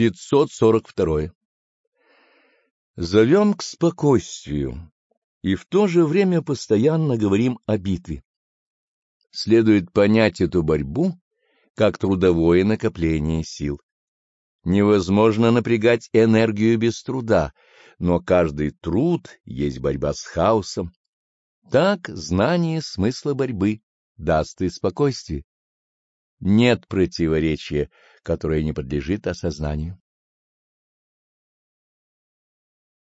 542. Зовем к спокойствию и в то же время постоянно говорим о битве. Следует понять эту борьбу как трудовое накопление сил. Невозможно напрягать энергию без труда, но каждый труд есть борьба с хаосом. Так знание смысла борьбы даст и спокойствие. Нет противоречия, которое не подлежит осознанию.